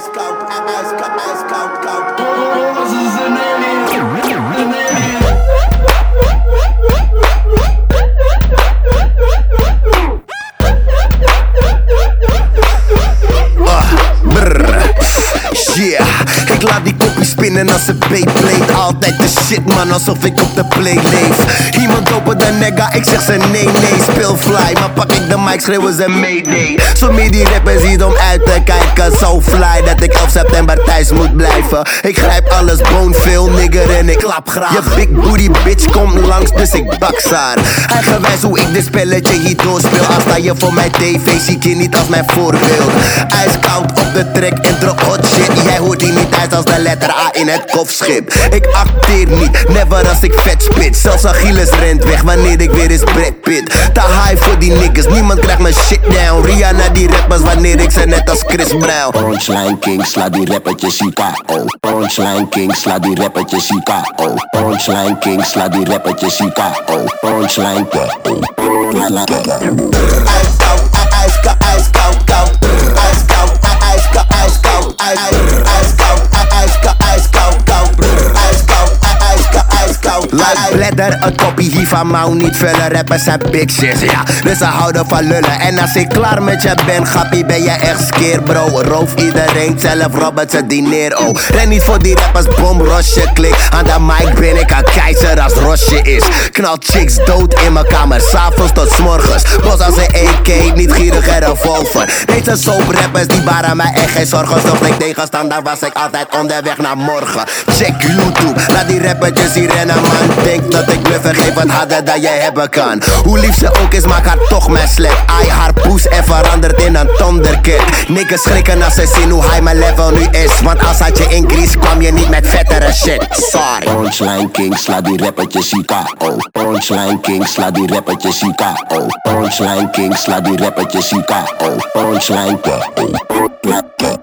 ijskoud, ijskoud, ijskoud, koud. Alles spinnen als een Beyblade. Altijd de shit man, alsof ik op de play leef Iemand open de nigga, ik zeg ze nee nee. Speel fly, maar pak ik de mic, schreeuwen ze mayday. Sommige die rappers niet om uit te kijken. Zo fly dat ik 11 september thuis moet blijven. Ik grijp alles, veel nigger en ik klap graag. Je big booty bitch komt langs, dus ik baksaar Eigenwijs hoe ik dit spelletje hier doorspeel. Als sta je voor mijn tv, zie ik je niet als mijn voorbeeld. Ijskoud op de track, intro hot shit. Jij hoort hier niet thuis als de letter A in het kofschip Ik acteer niet, never als ik vet spit Zelfs Achilles rent weg wanneer ik weer eens Brad Pitt Te high voor die niggas, niemand krijgt mijn shit down Rihanna die rappers wanneer ik ze net als Chris Brown Punchline King, sla die rappertjes IKO. Punchline King, sla die rappertjes IKO. Punchline King, sla die rappertjes IKO. Punchline King. Like bladder, een kopie hiervan mouw. Niet vullen Rappers zijn bitches, ja. Dus ze houden van lullen. En als ik klaar met je ben, grappie ben je echt skeer bro. Roof iedereen, zelf Robert zijn diner oh. Ren niet voor die rappers, bom, rosje, klik. Aan de mic ben ik een keizer als rosje is. Knal chicks dood in mijn kamer, s'avonds tot 's morgens Bos als een AK, niet gierig en revolver Deze soap rappers, die baren mij echt geen zorgen. Zocht ik tegenstander, was ik altijd onderweg naar morgen. Check YouTube, laat die rappertjes hier rennen man Denk dat ik bluffen, geef wat harder dan jij hebben kan. Hoe lief ze ook is, maak haar toch mijn slap. Ai haar poes en verandert in een thunderkid Niggas schrikken als ze zien hoe high mijn level nu is. Want als had je in Greece, kwam je niet met vettere shit. Sorry. Punchline King, sla die rappertjes IKO. Punchline King, sla die rappertjes IKO. Punchline King, sla die rappertjes IKO. Punchline King.